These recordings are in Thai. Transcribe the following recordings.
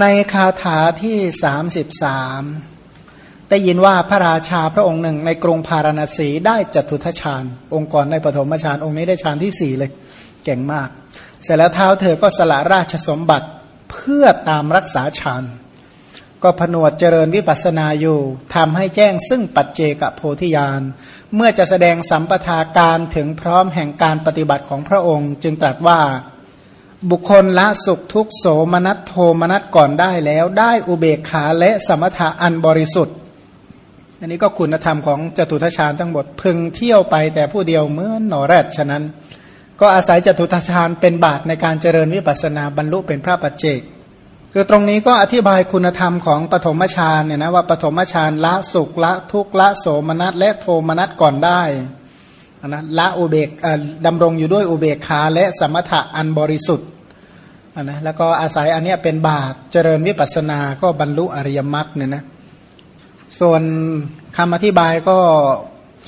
ในคาถาที่สามสิบสามได้ยินว่าพระราชาพระองค์หนึ่ง ในกรุงพาราณสีได้จตุทัชฌานองค์กรในปฐมฌานองค์นี้ได้ฌานที่สี่เลยเก่งมาก เสร็จแล้วเท้าเธอก็สละราชสมบัติเพื่อตามรักษาฌานก็ผนวดเจริญวิปัสนาอยู่ทำให้แจ้งซึ่งปัจเจกโพธิญาณ เมื่อจะแสดงสัมปทาการถึงพร้อมแห่งการปฏิบัติของพระองค์ จึงตรัสว่า บุคคลละสุขทุกโสมนัสโทมนัสก่อนได้แล้ว ได้อุเบกขาและสมถะอันบริสุทธิ์ อันนี้ก็คุณธรรมของจตุทัชฌานทั้งหมดพึงเที่ยวไปแต่ผู้เดียวเหมือนหนอแรดฉะนั้น ก็อาศัยจตุทัชฌานเป็นบาตในการเจริญวิปัสนาบรรลุเป็นพระปัจเจก คือตรงนี้ก็อธิบายคุณธรรมของปฐมฌานเนี่ยนะว่าปฐมฌานละสุขละทุกละโสมนัสและโทมนัสก่อนได้ นะละอุเบกดำรงอยู่ด้วยอุเบกขาและสมถะอันบริสุทธิ์นะแล้วก็อาศัยอันนี้เป็นบาตเจริญวิปัสสนาก็บรรลุอริยมรรคเนี่ยนะส่วนคำอธิบายก็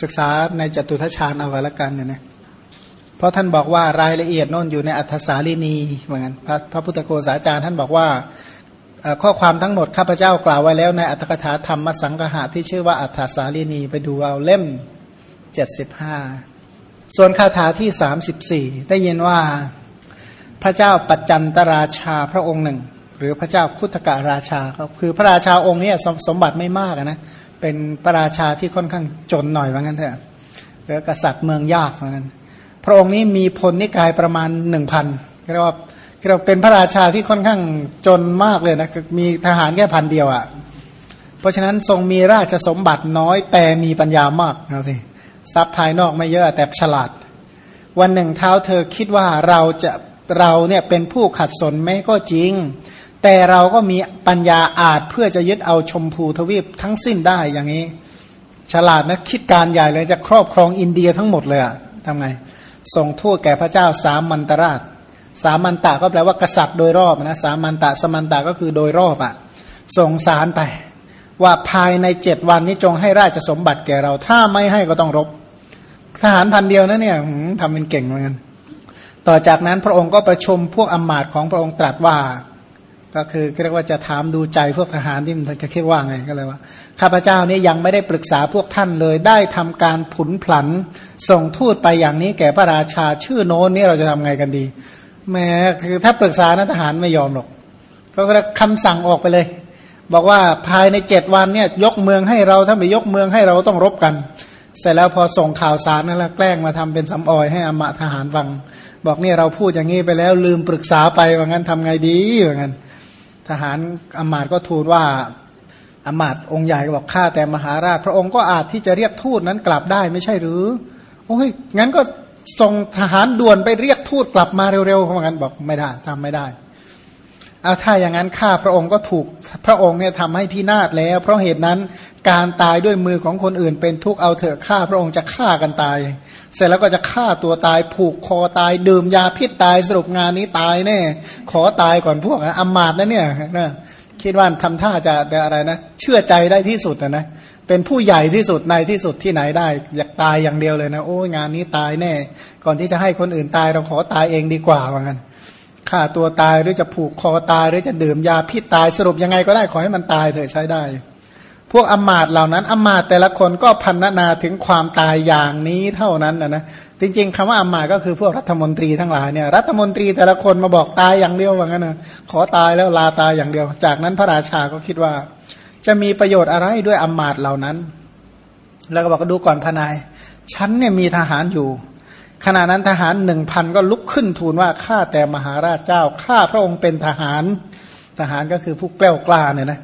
ศึกษาในจตุทัชฌานเอาไว้ละกันเนี่ยนะเพราะท่านบอกว่ารายละเอียดน่นอยู่ในอัธสาลีนีเหมือนกันพระพระพุทธโฆษาจารย์ท่านบอกว่าข้อความทั้งหมดข้าพเจ้ากล่าวไว้แล้วในอัตถกถาธรรมสังหะที่ชื่อว่าอัธสาลีนีไปดูเอาเล่ม เจ็ดสิบห้าส่วนคาถาที่สามสิบสี่ได้ยินว่าพระเจ้าปัจจันตราชาพระองค์หนึ่ง หรือพระเจ้าคุตกะราชาก็คือพระราชาองค์นี้สสมบัติไม่มากนะเป็นพระราชาที่ค่อนข้างจนหน่อยว่างั้นเถอะหรือกษัตริย์เมืองยากว่างั้น พระองค์นี้มีพลนิกายประมาณหนึ่งพันเรียกว่าเราเป็นพระราชาที่ค่อนข้างจนมากเลยนะมีทหารแค่พันเดียวอะ่ะ เพราะฉะนั้นทรงมีราชสมบัติน้อยแต่มีปัญญามากนะสิ ทรัพย์ภายนอกไม่เยอะแต่ฉลาด วันหนึ่งเท้าเธอคิดว่าเราจะเราเนี่ยเป็นผู้ขัดสนไม่ก็จริง แต่เราก็มีปัญญาอาจเพื่อจะยึดเอาชมพูทวีปทั้งสิ้นได้อย่างนี้ ฉลาดนะคิดการใหญ่เลยจะครอบครองอินเดียทั้งหมดเลยอะทำไง ส่งทูตแก่พระเจ้าสามันตราช สามันตะก็แปลว่ากษัตริย์โดยรอบนะสามันตะสมันตะก็คือโดยรอบอะ่ะส่งสารไป ว่าภายในเจ็ดวันนี้จงให้ราชสมบัติแก่เรา ถ้าไม่ให้ก็ต้องรบ ทหารพันเดียวนะเนี่ยทำเป็นเก่งเหมือนกันต่อจากนั้นพระองค์ก็ประชุมพวกอมาตย์ของพระองค์ตรัสว่า ก็คือเรียกว่าจะถามดูใจพวกทหารที่มันจะคิดว่าไงก็เลยว่าข้าพเจ้านี่ยังไม่ได้ปรึกษาพวกท่านเลย ได้ทำการผุนผัน ส่งทูตไปอย่างนี้แก่พระราชาชื่อโน้นนี่เราจะทำไงกันดีแม้คือถ้าปรึกษานะทหารไม่ยอมหรอกก็คำสั่งออกไปเลย บอกว่าภายในเจ็ดวันเนี่ยยกเมืองให้เราถ้าไม่ยกเมืองให้เราต้องรบกัน เสร็จแล้วพอส่งข่าวสารนั่นแหละแกล้งมาทำเป็นสำออยให้อมะทหารฟัง บอกเนี่ยเราพูดอย่างนี้ไปแล้วลืมปรึกษาไปว่างั้นทำไงดีว่างั้น ทหารอมาตก็ทูลว่าอมาตองค์ใหญ่บอกข้าแต่มหาราช พระองค์ก็อาจที่จะเรียกทูตนั้นกลับได้ไม่ใช่หรือ โอ้ยงั้นก็ส่งทหารด่วนไปเรียกทูตกลับมาเร็วๆเขาบอกกันบอกไม่ได้ทำไม่ได้ เอาถ้าอย่างนั้นข้าพระองค์ก็ถูกพระองค์เนี่ยทำให้พินาศแล้ว เพราะเหตุนั้นการตายด้วยมือของคนอื่น เป็นทุกข์เอาเถอะข้าพระองค์จะฆ่ากันตาย เสร็จแล้วก็จะฆ่าตัวตายผูกคอตายดื่มยาพิษตายสรุปงานนี้ตายแน่ขอตายก่อนพวกอำมาตย์นะเนี่ยนะคิดว่าทำท่าจะอะไรนะ เชื่อใจได้ที่สุดนะนะเป็นผู้ใหญ่ที่สุดในที่สุดที่ไหนได้ อยากตายอย่างเดียวเลยนะโอ้งานนี้ตายแน่ ก่อนที่จะให้คนอื่นตายเราขอตายเองดีกว่าว่างั้น ฆ่าตัวตายหรือจะผูกคอตายหรือจะดื่มยาพิษตายสรุปยังไงก็ได้ขอให้มันตายเถอะใช้ได้ พวกอมาตเหล่านั้นอมาตแต่ละคนก็พันนาถึงความตายอย่างนี้เท่านั้นนะนะจริงๆคำว่าอมาตก็คือพวกรัฐมนตรีทั้งหลายเนี่ยรัฐมนตรีแต่ละคนมาบอกตายอย่างเดียวว่างั้นนะขอตายแล้วลาตายอย่างเดียว จากนั้นพระราชาก็คิดว่า จะมีประโยชน์อะไรด้วยอมาตเหล่านั้น แล้วก็บอกดูก่อนพนายฉันเนี่ยมีทหารอยู่ ขณะนั้นทหารหนึ่งพันก็ลุกขึ้นทูลว่าข้าแต่มหาราชเจ้าข้าพระองค์เป็นทหาร ทหารก็คือผู้แกล้วกล้าเนี่ยนะ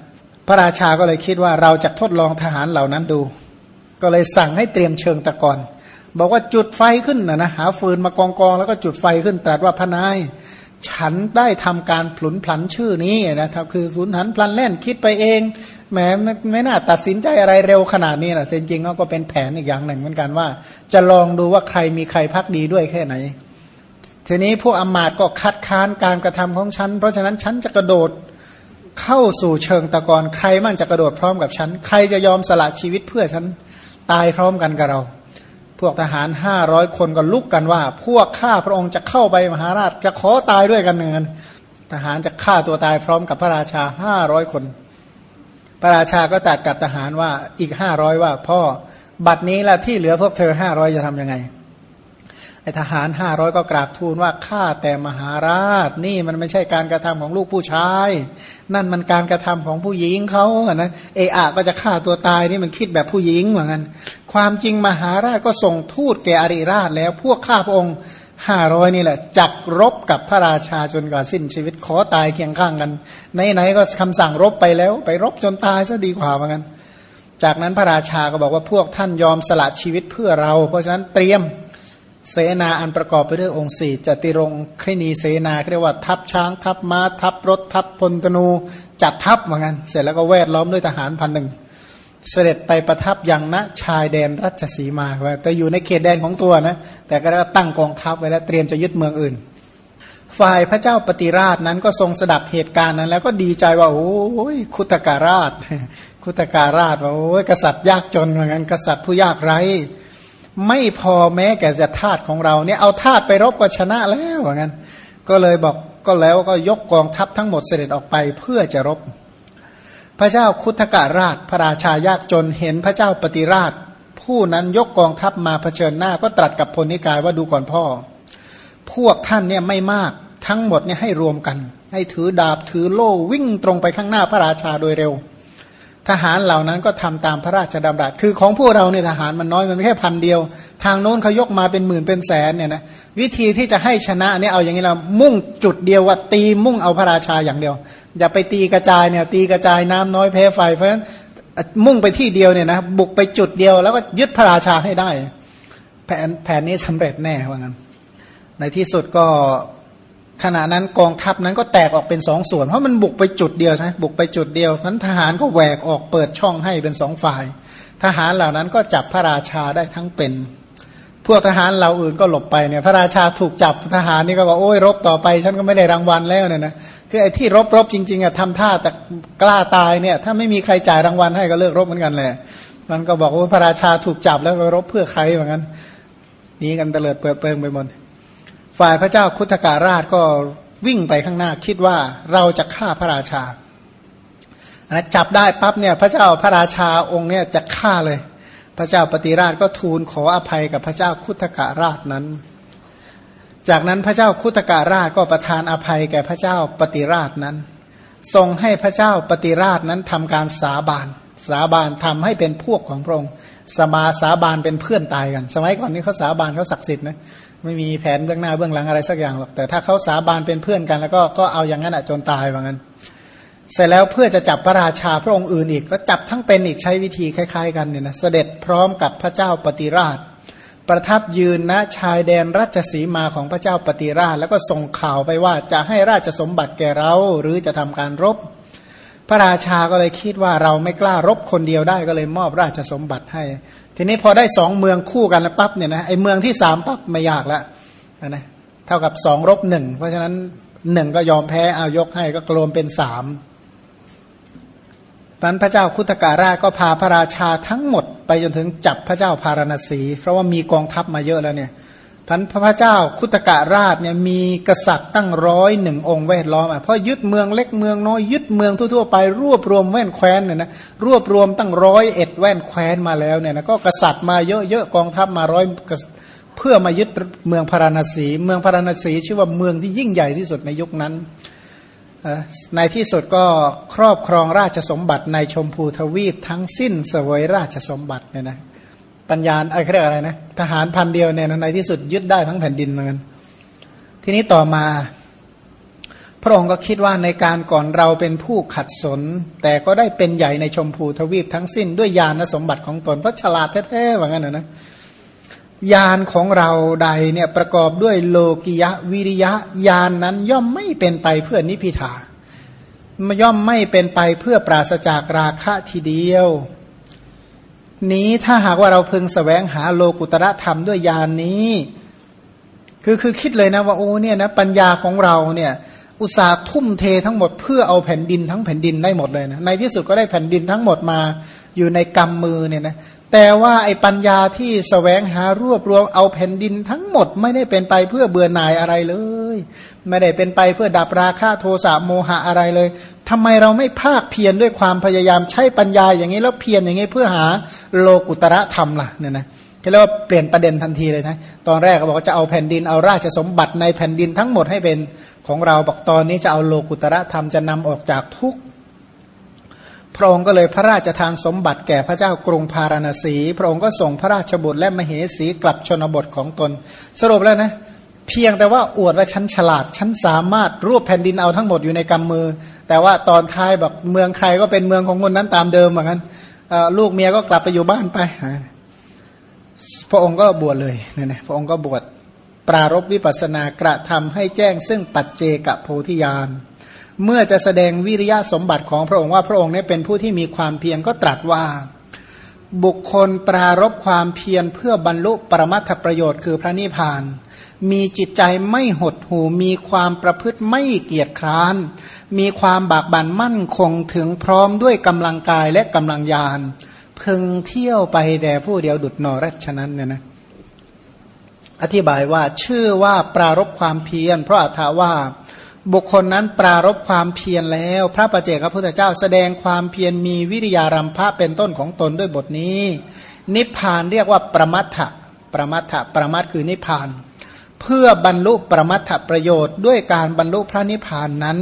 พระราชาก็เลยคิดว่าเราจะทดลองทหารเหล่านั้นดู ก็เลยสั่งให้เตรียมเชิงตะกอนบอกว่าจุดไฟขึ้นนะนะหาฟืนมากองกองแล้วก็จุดไฟขึ้นตรัสว่าพนาย ฉันได้ทำการผลุนพลันชื่อนี้นะครับคือสุนหันพลันเล่นคิดไปเอง แหมไม่ไม่น่าตัดสินใจอะไรเร็วขนาดนี้นะจริงๆก็เป็นแผนอีกอย่างหนึ่งเหมือนกันว่า จะลองดูว่าใครมีใครพักดีด้วยแค่ไหน ทีนี้พวกอมาตก็คัดค้านการกระทำของฉัน เพราะฉะนั้นฉันจะกระโดดเข้าสู่เชิงตะกอนใครมั่นจะกระโดดพร้อมกับฉัน ใครจะยอมสละชีวิตเพื่อฉันตายพร้อมกันกับเรา พวกทหารห้าร้อยคนก็ลุกกันว่า พวกข้าพระองค์จะเข้าไปมหาราชจะขอตายด้วยกันหนึ่งทหารจะฆ่าตัวตายพร้อมกับพระราชาห้าร้อยคน พระราชาก็ตัดกับทหารว่าอีกห้าร้อยว่า พ่อบัดนี้ละที่เหลือพวกเธอห้าร้อยจะทำยังไงไอทหารห้าร้อยก็กราบทูลว่าข้าแต่มหาราช นี่มันไม่ใช่การกระทำของลูกผู้ชาย นั่นมันการกระทำของผู้หญิงเขาอะนะเออะก็จะฆ่าตัวตายนี่มันคิดแบบผู้หญิงเหมือนกันความจริงมหาราชก็ส่งทูตแก่อริราชแล้วพวกข้าพระองค์ ห้าร้อยนี่แหละจักรบกับพระราชาจนกว่าสิ้นชีวิตขอตายเคียงข้างกันไหนๆก็คำสั่งรบไปแล้ว ไปรบจนตายซะดีกว่าเหมือนกันจากนั้นพระราชาก็บอกว่าพวกท่านยอมสละชีวิตเพื่อเรา เพราะฉะนั้นเตรียมเสนาอันประกอบไปด้วยองค์สี่จติรงคณีเสนาเรียกว่าทัพช้างทัพม้าทัพรถทัพพลธนูจัดทัพเหมือนกันเสร็จแล้วก็แวดล้อมด้วยทหารพันหนึ่ง เสด็จไปประทับยังณชายแดนรัชสีมาแต่อยู่ในเขตแดนของตัวนะแต่ก็ตั้งกองทัพไว้แล้วเตรียมจะยึดเมืองอื่น ฝ่ายพระเจ้าปฏิราชนั้นก็ทรงสดับเหตุการณ์นั้น แล้วก็ดีใจว่า โอ้ยคุตการาช คุตการาชว่าโอ้ยกษัตริย์ยากจนเหมือนกันกษัตริย์ผู้ยากไร้ ไม่พอแม้แก่จะทาสของเราเนี่ยเอาทาสไปรบก็ชนะแล้วเหมือนกันก็เลยบอกก็แล้วก็ยกกองทัพทั้งหมดเสด็จออกไปเพื่อจะรบ พระเจ้าคุตการาชพระราชายากจนเห็นพระเจ้าปฏิราช ผู้นั้นยกกองทัพมาเผชิญหน้าก็ตรัสกับพลนิกายว่าดูก่อนพ่อ พวกท่านเนี่ยไม่มากทั้งหมดเนี่ยให้รวมกัน ให้ถือดาบถือโล่วิ่งตรงไปข้างหน้าพระราชาโดยเร็ว ทหารเหล่านั้นก็ทำตามพระราชดำรัส คือของพวกเราเนี่ยทหารมันน้อยมันแค่พันเดียว ทางโน้นเขายกมาเป็นหมื่นเป็นแสนเนี่ยนะวิธีที่จะให้ชนะเนี่ยเอาอย่างนี้เรามุ่งจุดเดียวว่าตีมุ่งเอาพระราชาอย่างเดียว อย่าไปตีกระจายเนี่ยตีกระจายน้ำน้อยแพ้ไฟเพราะฉะนั้นมุ่งไปที่เดียวเนี่ยนะบุกไปจุดเดียวแล้วก็ยึดพระราชาให้ได้ แผนแผนนี้สำเร็จแน่ว่างั้นในที่สุดก็ ขณะนั้นกองทัพนั้นก็แตกออกเป็นสองส่วน เพราะมันบุกไปจุดเดียวใช่บุกไปจุดเดียวนั้นทหารก็แหวกออกเปิดช่องให้เป็นสองฝ่าย ทหารเหล่านั้นก็จับพระราชาได้ทั้งเป็น พวกทหารเหล่าอื่นก็หลบไปเนี่ยพระราชาถูกจับทหารนี่ก็บอกโอ้ยรบต่อไปฉันก็ไม่ได้รางวัลแล้วเนี่ยนะคือไอ้ที่รบรบจริงๆอะทำท่าจะกล้าตายเนี่ย ถ้าไม่มีใครจ่ายรางวัลให้ก็เลิกรบเหมือนกันแหละมันก็บอกว่าพระราชาถูกจับแล้วไปรบเพื่อใครเหมือนกันนี้กันเตลิดเปิดเปิงไปหมด ฝ่ายพระเจ้าคุตการาชก็วิ่งไปข้างหน้าคิดว่าเราจะฆ่าพระราชานนั้นจับได้ปั๊บเนี่ยพระเจ้าพระราชาองค์เนี่ยจะฆ่าเลย พระเจ้าปฏิราชก็ทูลขออภัยกับพระเจ้าคุตการาชนั้น จากนั้นพระเจ้าคุตการาชก็ประทานอภัยแก่พระเจ้าปฏิราชนั้น ทรงให้พระเจ้าปฏิราชนั้นทำการสาบาน สาบานทำให้เป็นพวกของพระองค์สมาสาบานเป็นเพื่อนตายกัน สมัยก่อนนี้เขาสาบานเขาศักดิ์สิทธิ์นะ ไม่มีแผนเบื้องหน้าเบื้องหลังอะไรสักอย่างหรอกแต่ถ้าเขาสาบานเป็นเพื่อนกันแล้วก็ก็เอาอย่างนั้นอะจนตายว่างั้น เสร็จแล้วเพื่อจะจับพระราชาพระองค์อื่นอีก ก็จับทั้งเป็นอีกใช้วิธีคล้ายๆ กันเนี่ยนะเสด็จพร้อมกับพระเจ้าปฏิราช ประทับยืนณชายแดนราชสีมาของพระเจ้าปฏิราช แล้วก็ส่งข่าวไปว่าจะให้ราชสมบัติแก่เราหรือจะทำการรบ พระราชาก็เลยคิดว่าเราไม่กล้ารบคนเดียวได้ก็เลยมอบราชสมบัติให้ ทีนี้พอได้สองเมืองคู่กันแล้วปั๊บเนี่ยนะไอเมืองที่สามปั๊บไม่ยากแล้วนะเท่ากับสองรบหนึ่งเพราะฉะนั้นหนึ่งก็ยอมแพ้เอายกให้ก็รวมเป็นสามนั้นพระเจ้าคุตการาก็พาพระราชาทั้งหมดไปจนถึงจับพระเจ้าพารณสี เพราะว่ามีกองทัพมาเยอะแล้วเนี่ย พันพระเจ้าคุตการาชเนี่ยมีกษัตริย์ตั้งร้อยหนึ่งองค์แวดล้อมอะเพราะยึดเมืองเล็กเมืองน้อยยึดเมืองทั่วๆไปรวบรวมแว่นแคว้นเนี่ยนะรวบรวมตั้งร้อยเอ็ดแว่นแคว้นมาแล้วเนี่ยนะก็กษัตริย์มาเยอะๆกองทัพมาร้อยเพื่อมายึดเมืองพาราณสี เมืองพาราณสีชื่อว่าเมืองที่ยิ่งใหญ่ที่สุดในยุคนั้นในที่สุดก็ครอบครองราชสมบัติในชมพูทวีปทั้งสิ้นเสวยราชสมบัติเนี่ยนะ ปัญญาไอะไรเรียกอะไรนะทหารพันเดียวเนี่ยในที่สุดยึดได้ทั้งแผ่นดินเหมือนกันทีนี้ต่อมา พระองค์ก็คิดว่าในการก่อนเราเป็นผู้ขัดสน แต่ก็ได้เป็นใหญ่ในชมพูทวีปทั้งสิ้นด้วยญาณสมบัติของตนเพราะฉลาดแท้ๆว่างั้นนะนะยานของเราใดเนี่ยประกอบด้วยโลกิยะวิริยะยานนั้นย่อมไม่เป็นไปเพื่อนิพิทาย่อมไม่เป็นไปเพื่อปราศจากราคะทีเดียว นี้ถ้าหากว่าเราพึงสแสวงหาโลกุตระธรรมด้วยยานนี้ คือคือคิดเลยนะว่าโอ้เนี่ยนะปัญญาของเราเนี่ยอุตสาห์ทุ่มเททั้งหมดเพื่อเอาแผ่นดินทั้งแผ่นดินได้หมดเลยนะในที่สุดก็ได้แผ่นดินทั้งหมดมาอยู่ในกำมือเนี่ยนะแต่ว่าไอ้ปัญญาที่สแสวงหารวบรวมเอาแผ่นดินทั้งหมดไม่ได้เป็นไปเพื่อเบื่อหน่ายอะไรเลย ไม่ได้เป็นไปเพื่อดับราคะโทสะโมหะอะไรเลย ทำไมเราไม่ภาคเพียรด้วยความพยายามใช้ปัญญาอย่างนี้แล้วเพียรอย่างนี้เพื่อหาโลกุตระธรรมล่ะเนี่ยนะเรียกว่าเปลี่ยนประเด็นทันทีเลยใช่ตอนแรกก็บอกว่าจะเอาแผ่นดินเอาราชสมบัติในแผ่นดินทั้งหมดให้เป็นของเราบอกตอนนี้จะเอาโลกุตระธรรมจะนำออกจากทุกพระองค์ก็เลยพระราชทานสมบัติแก่พระเจ้ากรุงพาราณสี พระองค์ก็ส่งพระราชบุตรและมเหสีกลับชนบทของตน สรุปแล้วนะเพียงแต่ว่าอวดว่าฉันฉลาดฉันสามารถรวบแผ่นดินเอาทั้งหมดอยู่ในกำมือ แต่ว่าตอนท้ายบอกเมืองใครก็เป็นเมืองของคนนั้นตามเดิมเหมือนกันลูกเมียก็กลับไปอยู่บ้านไป พระองค์ก็บวชเลยเนี่ยนะพระองค์ก็บวชปรารบวิปัสนากระทำให้แจ้ง ซึ่งปัจเจกโพธิญาณเมื่อจะแสดงวิริยะสมบัติของพระองค์ว่าพระองค์นี้เป็นผู้ที่มีความเพียรก็ตรัสว่า บุคคลปรารบความเพียรเพื่อบรรลุปรมัตถประโยชน์คือพระนิพพาน มีจิตใจไม่หดหูมีความประพฤติไม่เกียจคร้าน มีความบากบั่นมั่นคงถึงพร้อมด้วยกำลังกายและกำลังยานพึงเที่ยวไปแต่ผู้เดียวดุดนอรัชนั้นเนี่ยนะอธิบายว่าชื่อว่าปรารบความเพียร เพราะอัถาว่าบุคคลนั้นปรารบความเพียรแล้ว พระประเจกพระพุทธเจ้าแสดงความเพียรมีวิริยารัมภะเป็นต้นของตนด้วยบทนี้ นิพพานเรียกว่าประมัตถะประมัตถะประมัตคือนิพพาน เพื่อบรรลุประมัตถประโยชน์ ด้วยการบรรลุพระนิพพานนั้น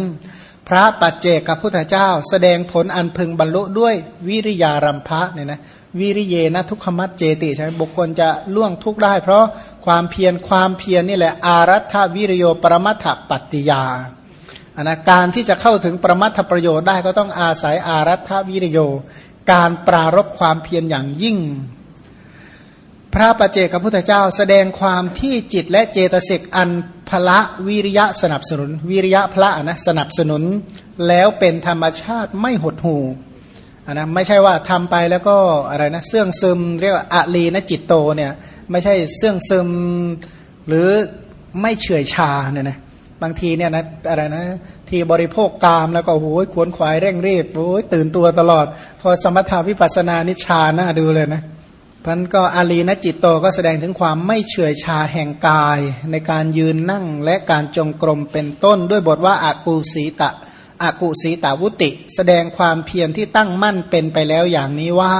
พระปัจเจกพระพุทธเจ้า แสดงผลอันพึงบรรลุด้วยวิริยารัมภะเนี่ยนะวิริเยนะทุกขมัตเจติใช่ไหมบุคคลจะล่วงทุกได้ เพราะความเพียรความเพียรนี่แหละอารัฐวิริโยปรมัตถปัตติยาอันนะการที่จะเข้าถึงประมัตถประโยชน์ได้ก็ต้องอาศัยอารัฐวิริโย การปรารบความเพียรอย่างยิ่ง พระประเจกพระพุทธเจ้าแสดงความที่จิตและเจตสิกอันพละวิริยะสนับสนุน วิริยะพระนะสนับสนุนแล้วเป็นธรรมชาติไม่หดหูนะไม่ใช่ว่าทำไปแล้วก็อะไรนะเสื่องซึมเรียกว่าอะลีนะจิตโตเนี่ยไม่ใช่เสื่องซึมหรือไม่เฉื่อยชาเนี่ยนะบางทีเนี่ยนะอะไรนะที่บริโภคกามแล้วก็โอ้ยขวนขวายเร่งรีบโอ้ยตื่นตัวตลอด พอสมถาวิปัสนานิชาน่าดูเลยนะ พันก็อาลีนจิตโตก็แสดงถึงความไม่เฉื่อยชาแห่งกาย ในการยืนนั่งและการจงกรมเป็นต้น ด้วยบทว่าอากูสีตะอากุสีตาวุติ แสดงความเพียรที่ตั้งมั่นเป็นไปแล้วอย่างนี้ว่า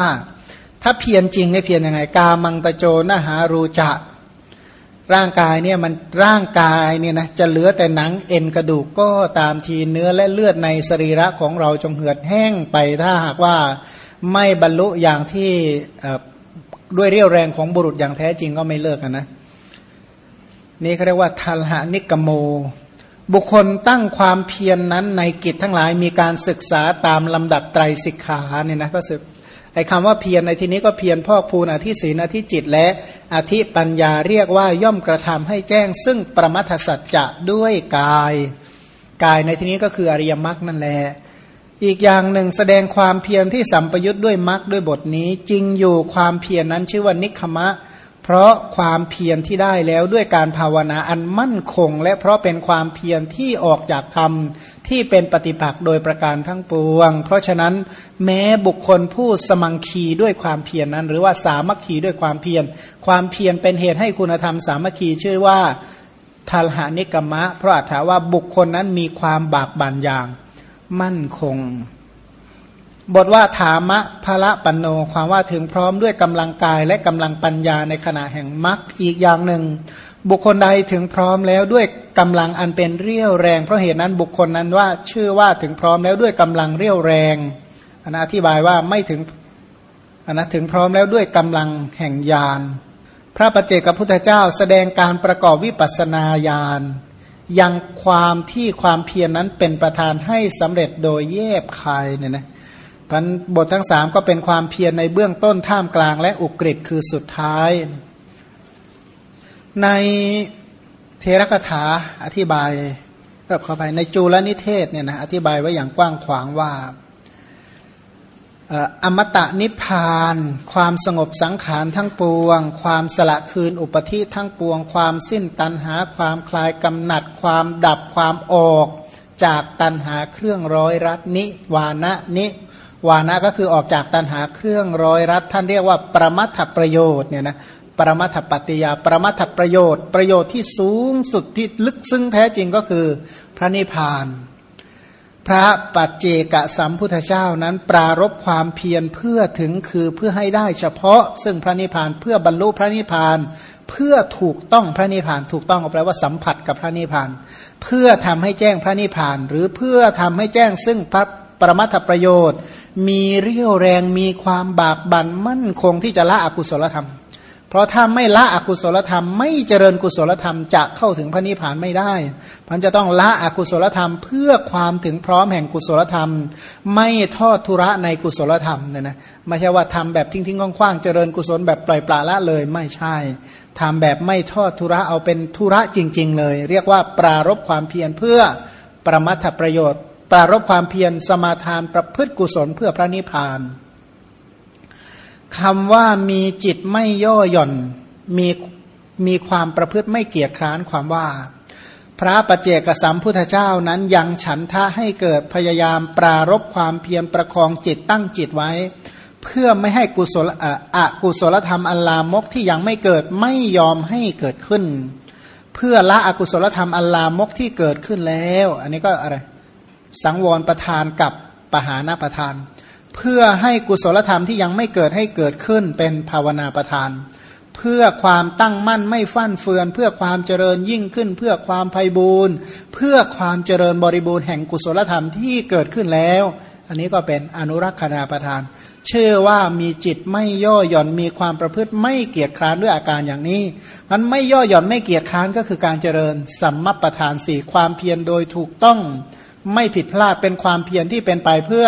ถ้าเพียรจริงเนี่ยเพียรยังไงกามังตะโจนะหารูจะร่างกายเนี่ยมันร่างกายเนี่ยนะจะเหลือแต่หนังเอ็นกระดูกก็ตามทีเนื้อและเลือดในสรีระของเราจงเหือดแห้งไปถ้าหากว่าไม่บรรลุอย่างที่ ด้วยเรี่ยวแรงของบุรุษอย่างแท้จริงก็ไม่เลิกนะ นี่เขาเรียกว่าทัลหานิกโม บุคคลตั้งความเพียรนนั้นในกิจทั้งหลายมีการศึกษาตามลำดับไตรสิกขาเนี่ยนะก็สึกไอ้คำว่าเพียรในที่นี้ก็เพียรพอกพูนอธิศีนอธิจิต และอธิปัญญาเรียกว่าย่อมกระทำให้แจ้ง ซึ่งประมัทสัจจะด้วยกาย กายในที่นี้ก็คืออริยมรรคนั่นแหละ อีกอย่างหนึ่งแสดงความเพียรที่สัมปยุทธ์ด้วยมรรคด้วยบทนี้ จริงอยู่ความเพียรนนั้นชื่อว่านิคมะ เพราะความเพียรที่ได้แล้วด้วยการภาวนาอันมั่นคง และเพราะเป็นความเพียรที่ออกจากธรรมที่เป็นปฏิปักษ์โดยประการทั้งปวง เพราะฉะนั้นแม้บุคคลผู้สมังคีด้วยความเพียรนนั้น หรือว่าสามัคคีด้วยความเพียรความเพียรเป็นเหตุให้คุณธรรมสามัคคีชื่อว่าทัลหานิกมะ เพราะอาถาว่าบุคคลนั้นมีความบากบั่นอย่าง มั่นคง บทว่าถามะพระปันโนความว่าถึงพร้อมด้วยกำลังกายและกำลังปัญญาในขณะแห่งมรรคอีกอย่างหนึ่ง บุคคลใดถึงพร้อมแล้วด้วยกำลังอันเป็นเรี่ยวแรง เพราะเหตุนั้นบุคคลนั้นว่าชื่อว่าถึงพร้อมแล้วด้วยกำลังเรี่ยวแรงอันอธิบายว่าไม่ถึงอันนะถึงพร้อมแล้วด้วยกำลังแห่งญาณพระประเจกับพุทธเจ้าแสดงการประกอบวิปัสนาญาณ ยังความที่ความเพียรนนั้นเป็นประธานให้สำเร็จโดยเยบคายเนี่ยนะพันบททั้งสามก็เป็นความเพียรในเบื้องต้นท่ามกลางและอุกฤษคือสุดท้าย ในเทระคถาอธิบายก็เข้าไปในจูลนิเทศเนี่ยนะอธิบายไว้อย่างกว้างขวางว่า อมตะนิพพาน ความสงบสังขารทั้งปวง ความสละคืนอุปธิทั้งปวง ความสิ้นตันหา ความคลายกำหนัด ความดับความออก จากตันหาเครื่องร้อยรัดนิวานะนิวานะก็คือออกจากตันหาเครื่องร้อยรัดท่านเรียกว่าประมัถประโยชน์เนี่ยนะปรมัถปัตติยาปรมัถประโยชน์ ประโยชน์ที่สูงสุดที่ลึกซึ้งแท้จริงก็คือพระนิพพาน พระปัจเจกสัมพุทธเจ้านั้นปรารบความเพียรเพื่อถึงคือเพื่อให้ได้เฉพาะ ซึ่งพระนิพพานเพื่อบรรลุพระนิพพาน เพื่อถูกต้องพระนิพพานถูกต้องแปลว่าสัมผัสกับพระนิพพาน เพื่อทำให้แจ้งพระนิพพาน หรือเพื่อทำให้แจ้งซึ่งพระปรมัตถประโยชน์ มีเรี่ยวแรงมีความบากบั่นมั่นคงที่จะละอกุศลธรรม เพราะถ้าไม่ละอกุศลธรรม ไม่เจริญกุศลธรรมจะเข้าถึงพระนิพพานไม่ได้พันจะต้องละอกุศลธรรม เพื่อความถึงพร้อมแห่งกุศลธรรม ไม่ทอดทุระในกุศลธรรมเนี่ยนะไม่ใช่ว่าทำแบบทิ้งทิ้งคว้างๆเจริญกุศลแบบปล่อยปละละเลยไม่ใช่ทำแบบไม่ทอดทุระเอาเป็นทุระจริง ๆ เลย เรียกว่าปรารบความเพียรเพื่อประมัตถประโยชน์ ปรารบความเพียรสมาทานประพฤติกุศลเพื่อพระนิพพาน คำว่ามีจิตไม่ย่อหย่อนมีมีความประพฤติไม่เกียจคร้านความว่า พระประเจกสัมพุทธเจ้านั้นยังฉันทะให้เกิดพยายามปรารบความเพียรประคองจิตตั้งจิตไว้ เพื่อไม่ให้กุศลอะกุศลธรรมอัลลามกที่ยังไม่เกิดไม่ยอมให้เกิดขึ้น เพื่อละอกุศลธรรมอัลลามกที่เกิดขึ้นแล้ว อันนี้ก็อะไรสังวรประธานกับปหานาประธาน เพื่อให้กุศลธรรมที่ยังไม่เกิดให้เกิดขึ้นเป็นภาวนาประธาน เพื่อความตั้งมั่นไม่ฟั่นเฟือน เพื่อความเจริญยิ่งขึ้น เพื่อความไพ่บูรณ์ เพื่อความเจริญบริบูรณ์แห่งกุศลธรรมที่เกิดขึ้นแล้ว อันนี้ก็เป็นอนุรักษณาประทาน เชื่อว่ามีจิตไม่ย่อหย่อนมีความประพฤติไม่เกียจคร้านด้วยอาการอย่างนี้ มันไม่ย่อหย่อนไม่เกียจคร้านก็คือการเจริญสัมมปประธานสี่ความเพียรโดยถูกต้อง ไม่ผิดพลาดเป็นความเพียรที่เป็นไปเพื่อ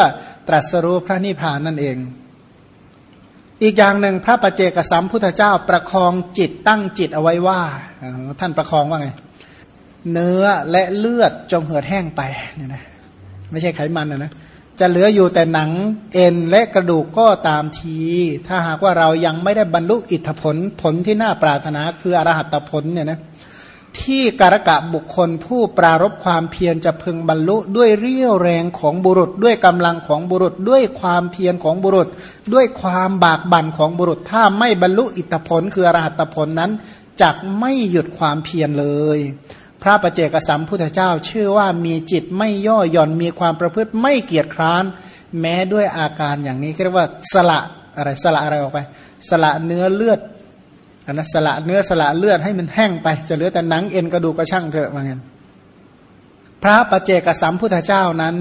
ตรัสรู้พระนิพพานนั่นเอง อีกอย่างหนึ่งพระประเจกสัมพุทธเจ้าประคองจิตตั้งจิตเอาไว้ว่า ท่านประคองว่าไง เนื้อและเลือดจงเหือดแห้งไปเนี่ยนะไม่ใช่ไขมันนะนะจะเหลืออยู่แต่หนังเอ็นและกระดูกก็ตามที ถ้าหากว่าเรายังไม่ได้บรรลุอิทธผลผลที่น่าปรารถนาคืออรหัตผลเนี่ยนะ ที่การกะบุคคลผู้ปรารบความเพียรจะพึงบรรลุด้วยเรี่ยวแรงของบุรุษ ด้วยกำลังของบุรุษ ด้วยความเพียรของบุรุษ ด้วยความบากบั่นของบุรุษ ถ้าไม่บรรลุอิทธผลคืออรหัตผลนั้นจักไม่หยุดความเพียรเลย พระประเจกสัมพุทธเจ้าชื่อว่ามีจิตไม่ย่อหย่อนมีความประพฤติไม่เกียจคร้าน แม้ด้วยอาการอย่างนี้เรียกว่าสละอะไรสละอะไรออกไป สละเนื้อเลือด นนั้นสละเนื้อสละเลือดให้มันแห้งไป จะเหลือแต่หนังเอ็นกระดูกกระช่างเถอะว่างั้นพระปเจกสัมพุทธเจ้านั้น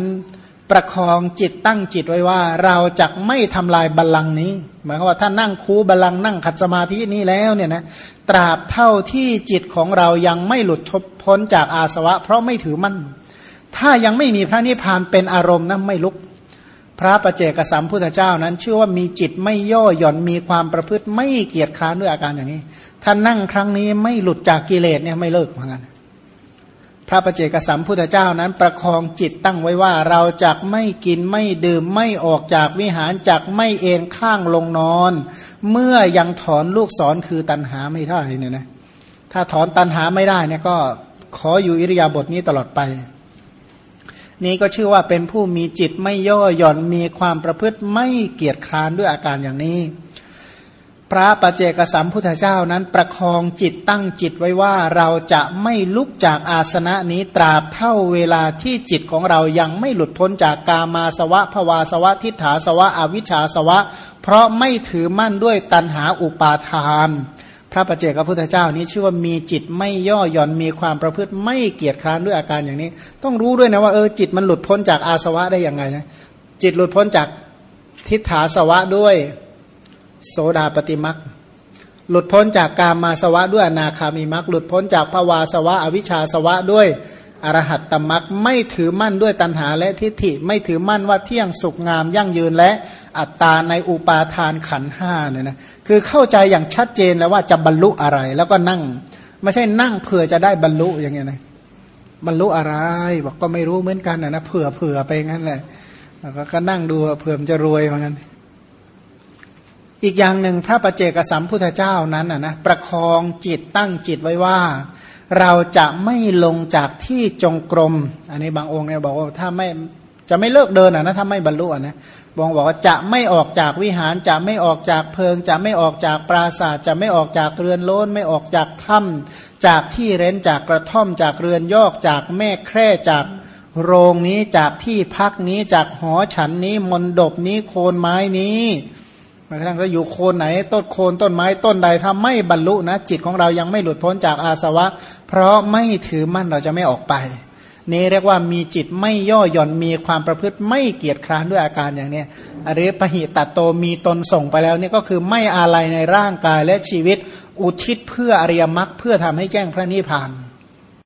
ประคองจิตตั้งจิตไว้ว่า เราจะไม่ทำลายบัลลังก์นี้ หมายความว่าถ้านั่งคูบัลลังก์นั่งขัดสมาธินี้แล้วเนี่ยนะตราบเท่าที่จิตของเรายังไม่หลุดพ้นจากอาสวะ เพราะไม่ถือมั่น ถ้ายังไม่มีพระนิพพานเป็นอารมณ์นะไม่ลุก พระประเจกสัมพุทธเจ้านั้น ชื่อว่ามีจิตไม่ย่อหย่อนมีความประพฤติไม่เกียจคร้านด้วยอาการอย่างนี้ท่านนั่งครั้งนี้ไม่หลุดจากกิเลสเนี่ยไม่เลิกเหมือนกันพระประเจกสัมพุทธเจ้านั้นประคองจิตตั้งไว้ว่าเราจะไม่กินไม่ดื่มไม่ออกจากวิหารจากไม่เอนข้างลงนอน เมื่อยังถอนลูกศรคือตันหาไม่ได้เนี่ยนะถ้าถอนตันหาไม่ได้เนี่ยก็ขออยู่อิริยาบถนี้ตลอดไป นี้ก็ชื่อว่าเป็นผู้มีจิตไม่ย่อหย่อนมีความประพฤติไม่เกียจคร้านด้วยอาการอย่างนี้ พระปเจกสัมพุทธเจ้านั้นประคองจิตตั้งจิตไว้ว่าเราจะไม่ลุกจากอาสนะนี้ตราบเท่าเวลาที่จิตของเรายังไม่หลุดพ้นจากกามาสวะภวาสวะทิฏฐาสวะอวิชชาสวะ เพราะไม่ถือมั่นด้วยตันหาอุปาทาน พระประเจกพระพุทธเจ้านี้ชื่อว่ามีจิตไม่ย่อหย่อนมีความประพฤติไม่เกียจคร้านด้วยอาการอย่างนี้ ต้องรู้ด้วยนะว่าเออจิตมันหลุดพ้นจากอาสวะได้ยังไงนะจิตหลุดพ้นจากทิฏฐาสวะด้วยโสดาปฏิมักหลุดพ้นจากกามาสวะด้วยอนาคามีมักหลุดพ้นจากภาวาสวะ อวิชชาสวะด้วยอรหัตตมักไม่ถือมั่นด้วยตัณหาและทิฏฐิ ไม่ถือมั่นว่าเที่ยงสุขงามยั่งยืนและ อัตตาในอุปาทานขันห้าเนี่ยนะคือเข้าใจอย่างชัดเจนแล้วว่าจะบรรลุอะไร แล้วก็นั่ง ไม่ใช่นั่งเผื่อจะได้บรรลุอย่างเงี้ยนะบรรลุอะไรบอกก็ไม่รู้เหมือนกันนะนะเผื่อเผื่อไปงั้นแหละก็นั่งดูเผื่อมจะรวยเหมือนกันอีกอย่างหนึ่งพระประเจกสัมพุทธเจ้านั้นนะประคองจิตตั้งจิตไว้ว่า เราจะไม่ลงจากที่จงกรม อันนี้บางองค์เนี่ยบอกว่าถ้าไม่จะไม่เลิกเดินอะนะถ้าไม่บรรลุอะนะ บองบอกว่าจะไม่ออกจากวิหารจะไม่ออกจากเพิง จะไม่ออกจากปราสาทจะไม่ออกจากเรือนโล้น ไม่ออกจากถ้ำจากที่เร้นจากกระท่อมจากเรือนยอกจากแม่แคร่จากโรงนี้จากที่พักนี้จากหอฉันนี้มนดบนี้โคนไม้นี้แม้กระทั่งก็อยู่โคนไหน ต้นโคนต้นไม้ต้นใดถ้าไม่บรรลุนะจิตของเรายังไม่หลุดพ้นจากอาสวะ เพราะไม่ถือมั่นเราจะไม่ออกไป นี่เรียกว่ามีจิตไม่ย่อหย่อนมีความประพฤติไม่เกียจคร้านด้วยอาการอย่างนี้อริปหิตัดโตมีตนส่งไปแล้วนี่ก็คือไม่อาลัยในร่างกายและชีวิตอุทิศเพื่ออริยมรรคเพื่อทำให้แจ้งพระนิพพาน